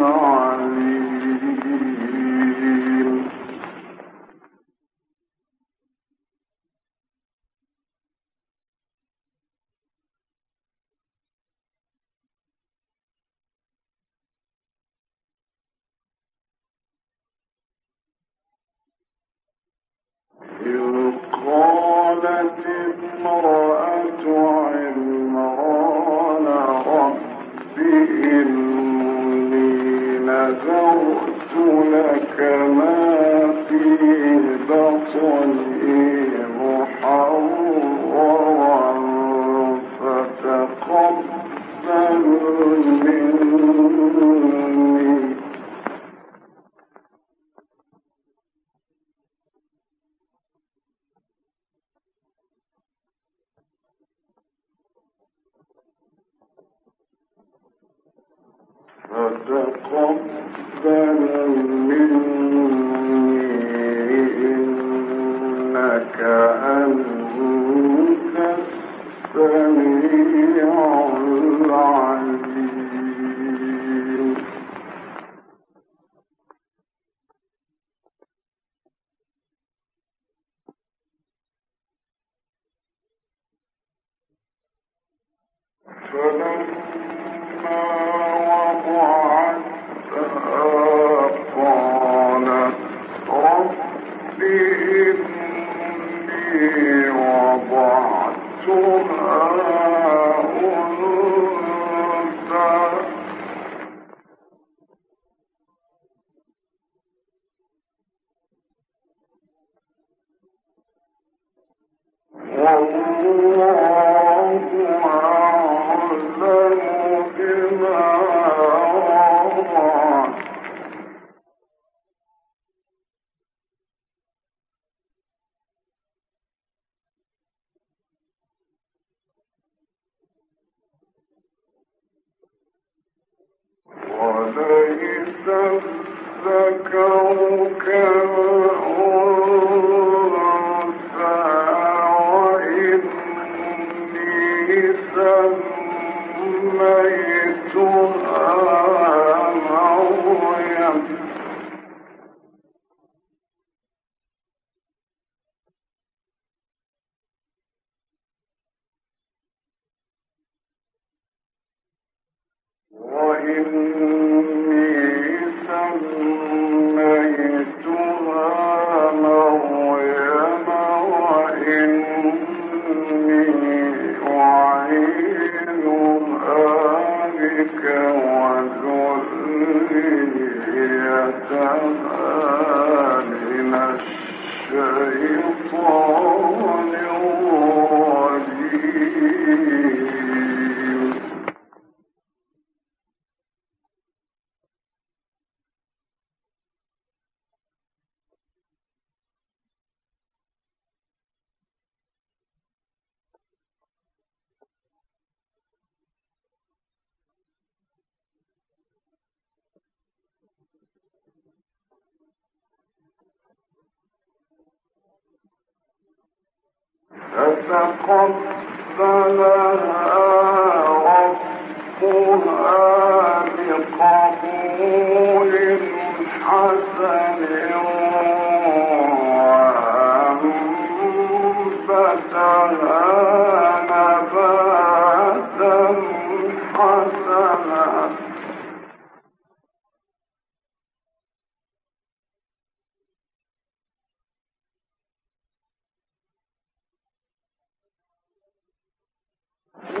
يعلم Thank you.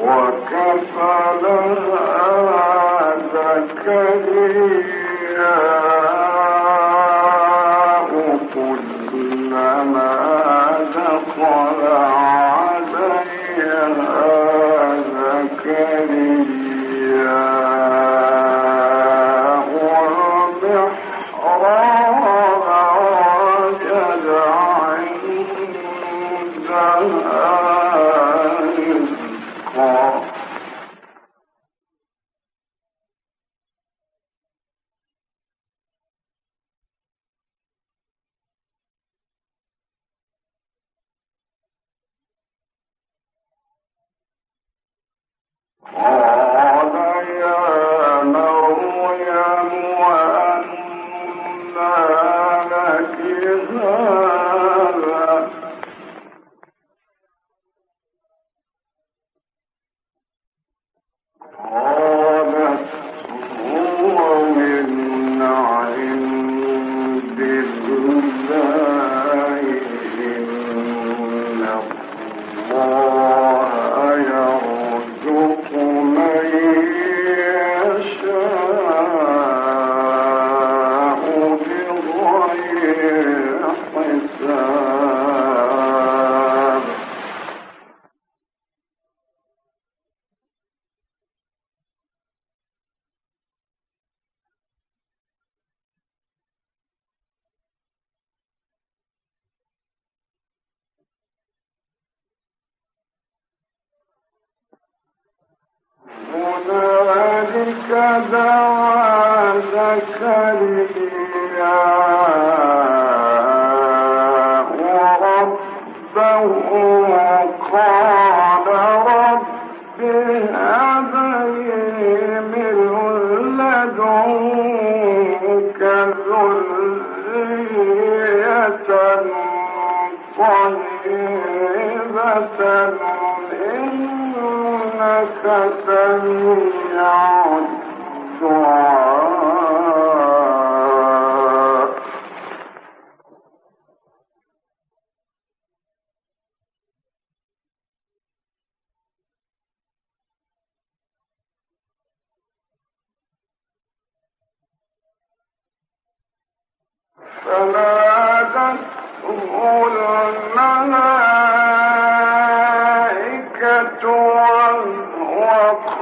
يبشرك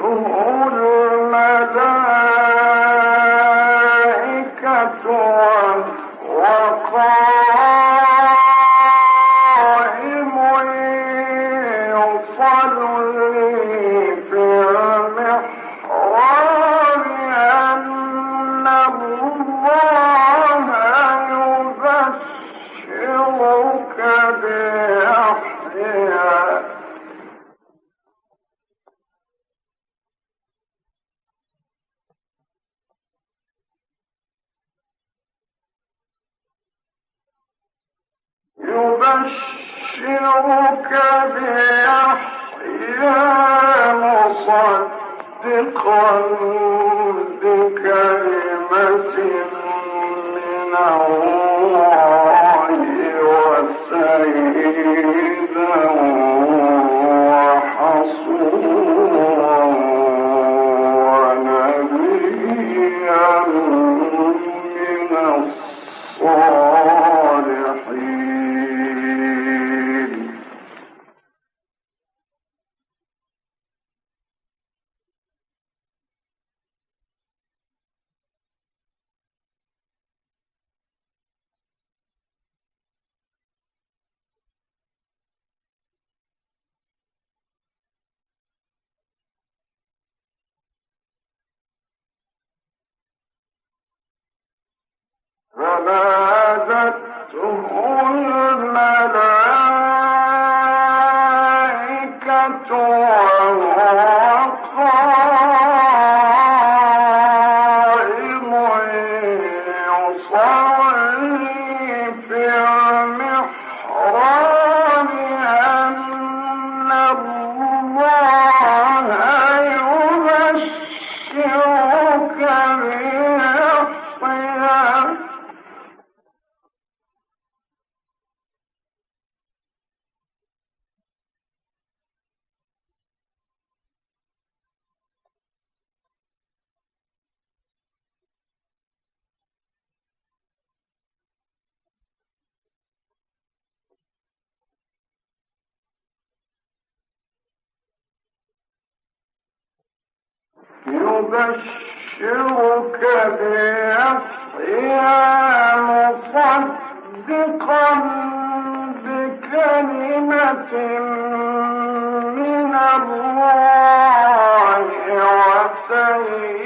هم فنادته يبشرك بيحيى مصدقا بكلمة من الله وسيدا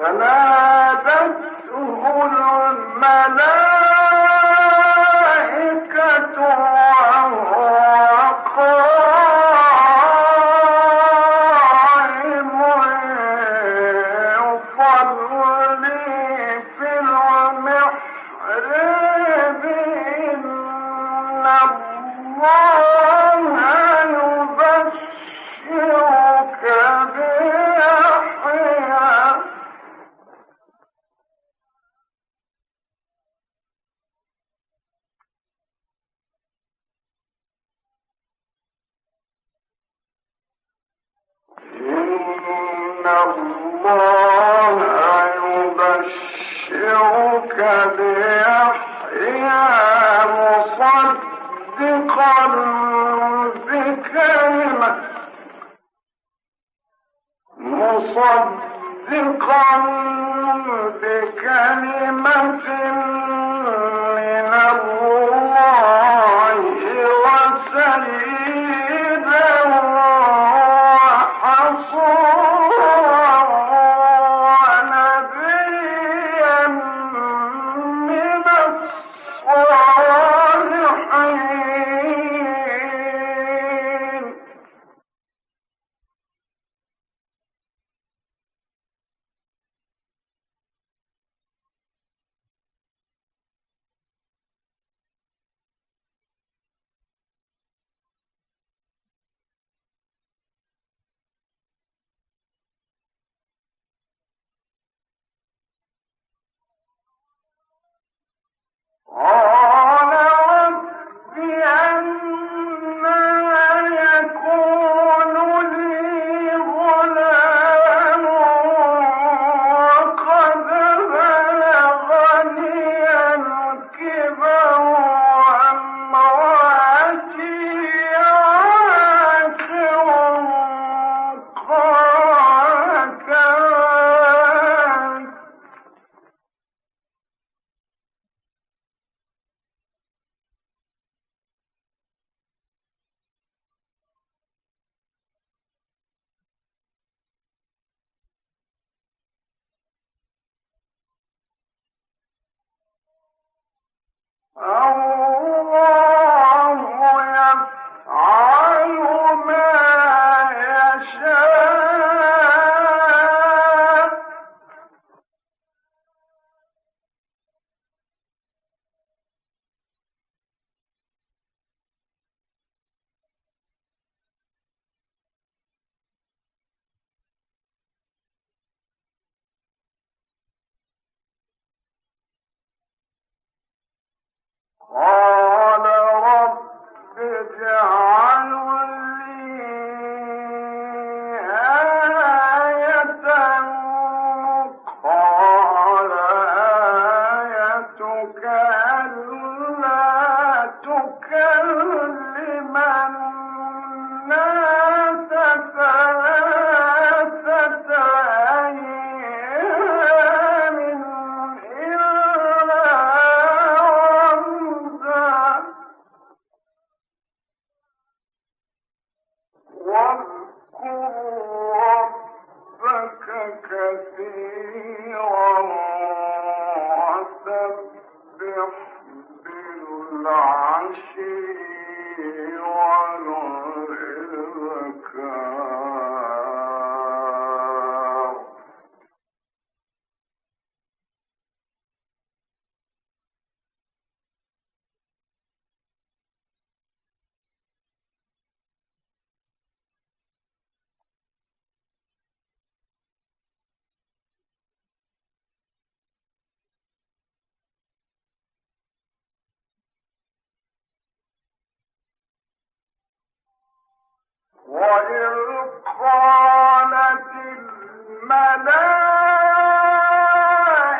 فنادته الملائكة Oh,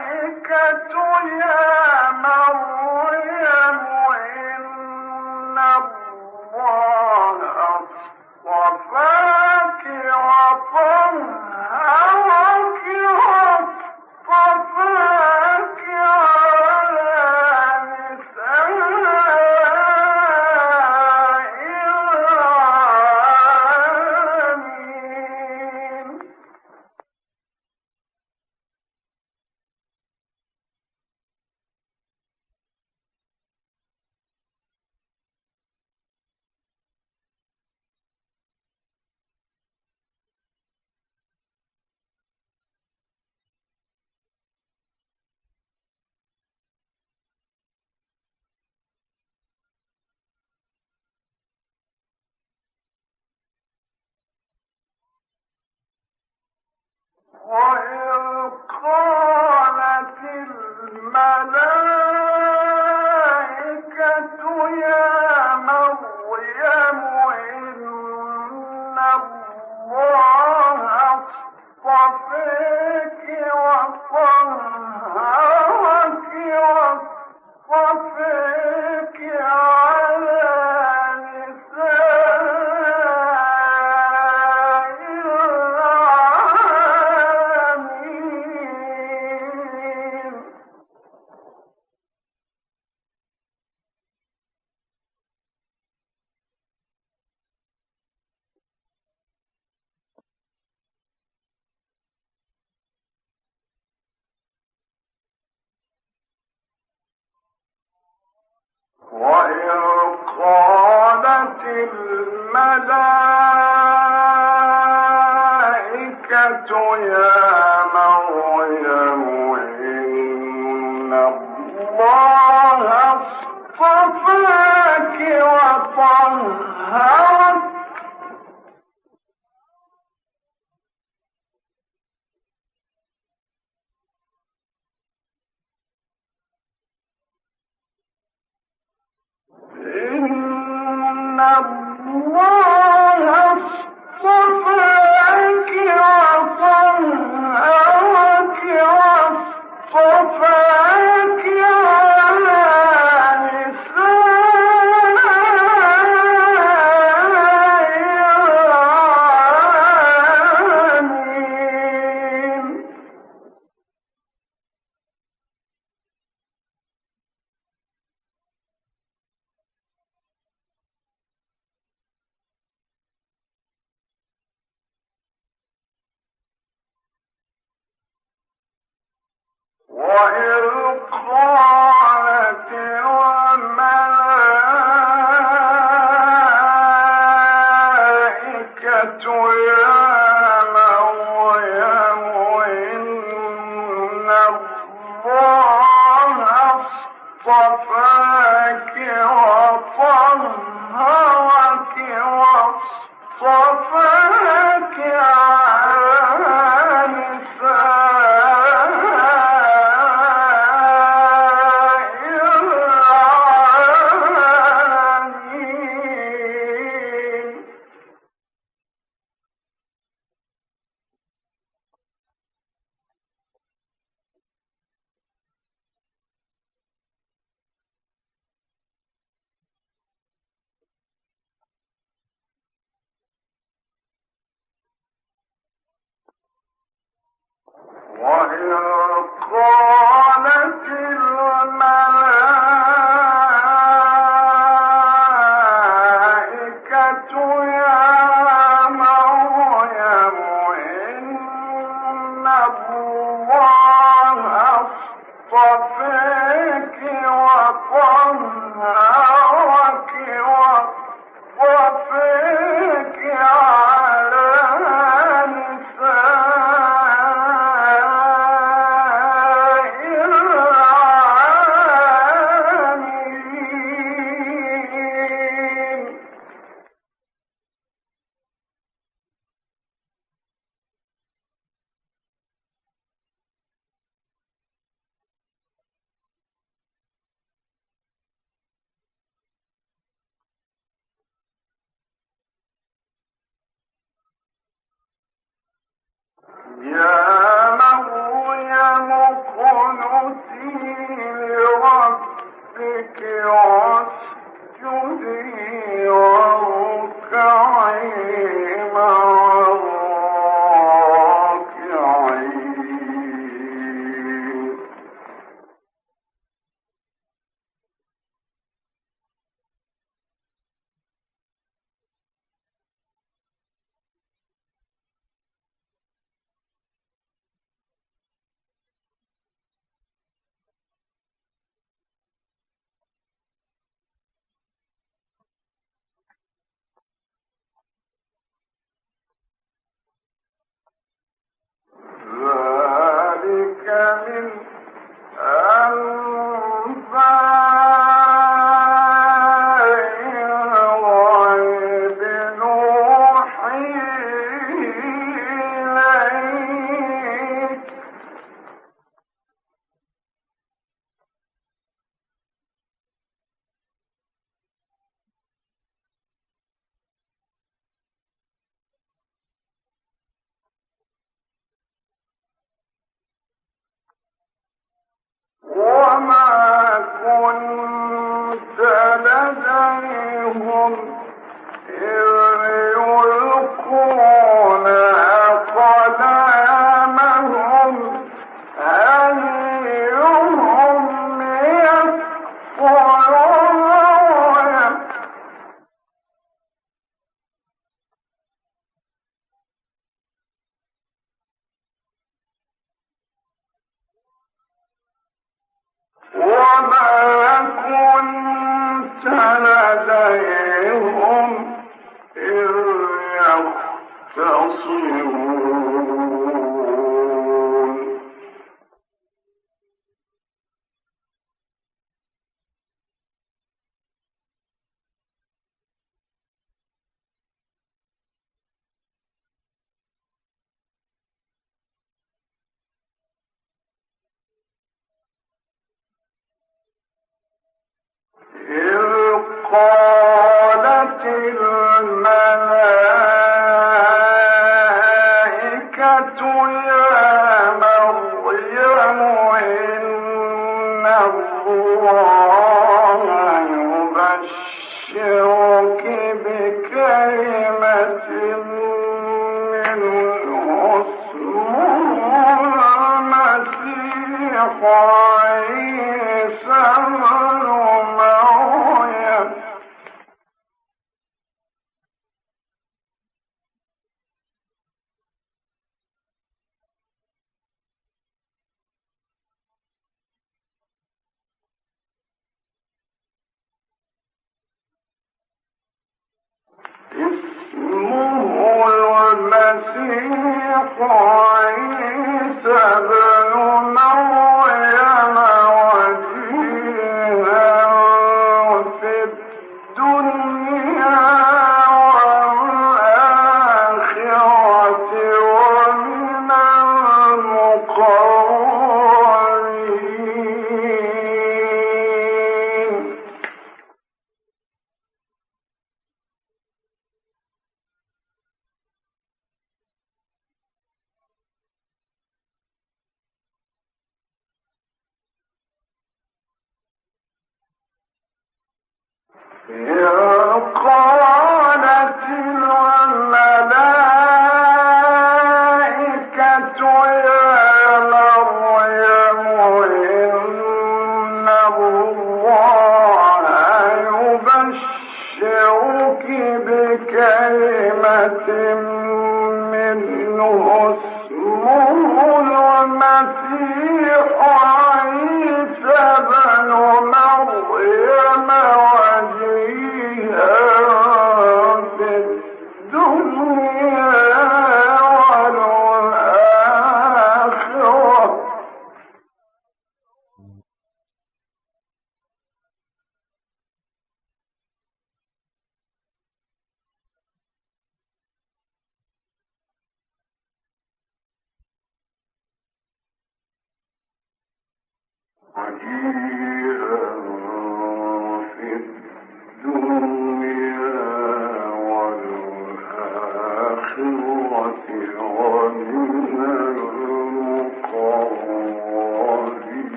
الملائكة يا وإذ قالت الملائكة وإذ لربك Lord.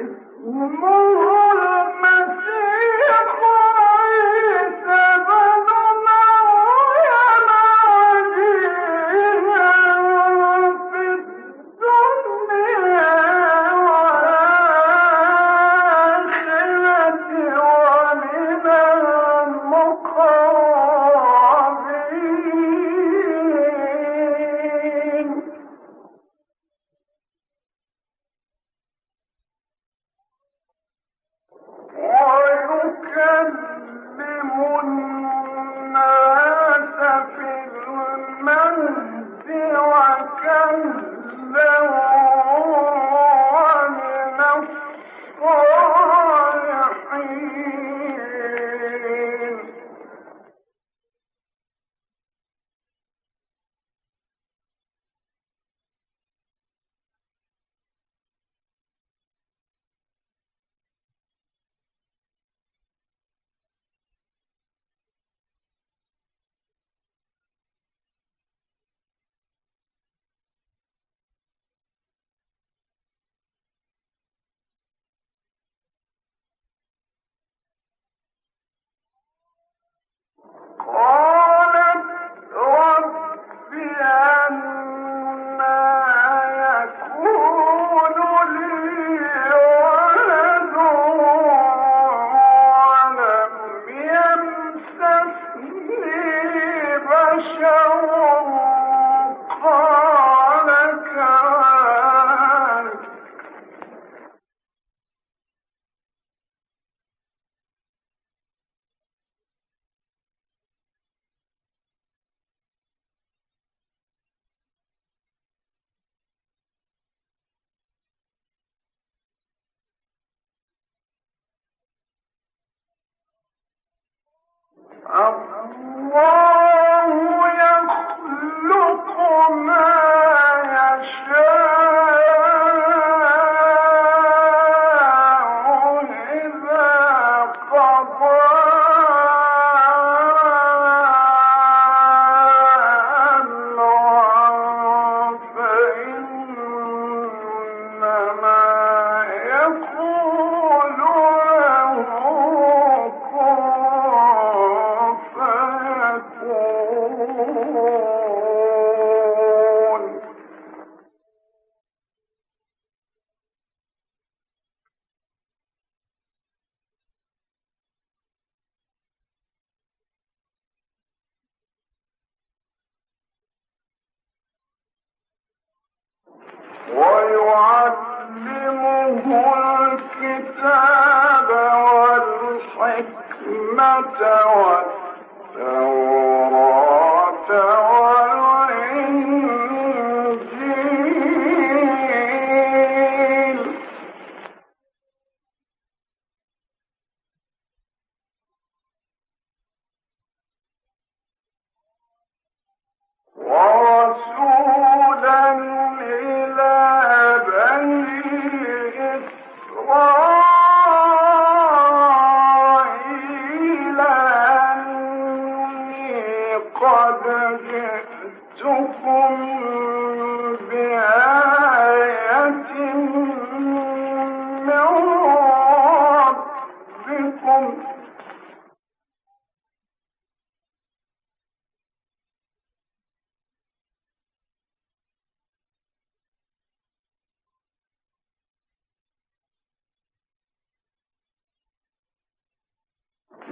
It's is Whoa!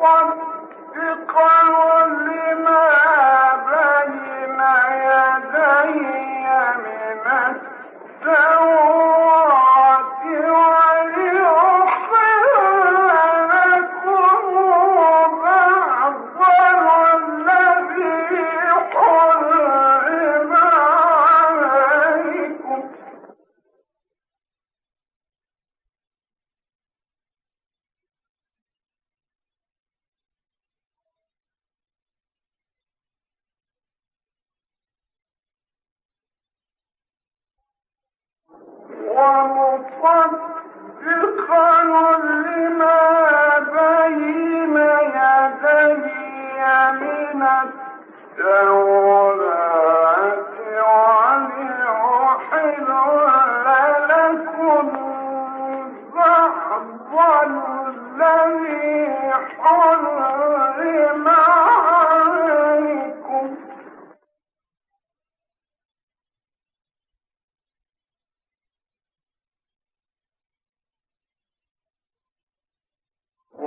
ومصدقا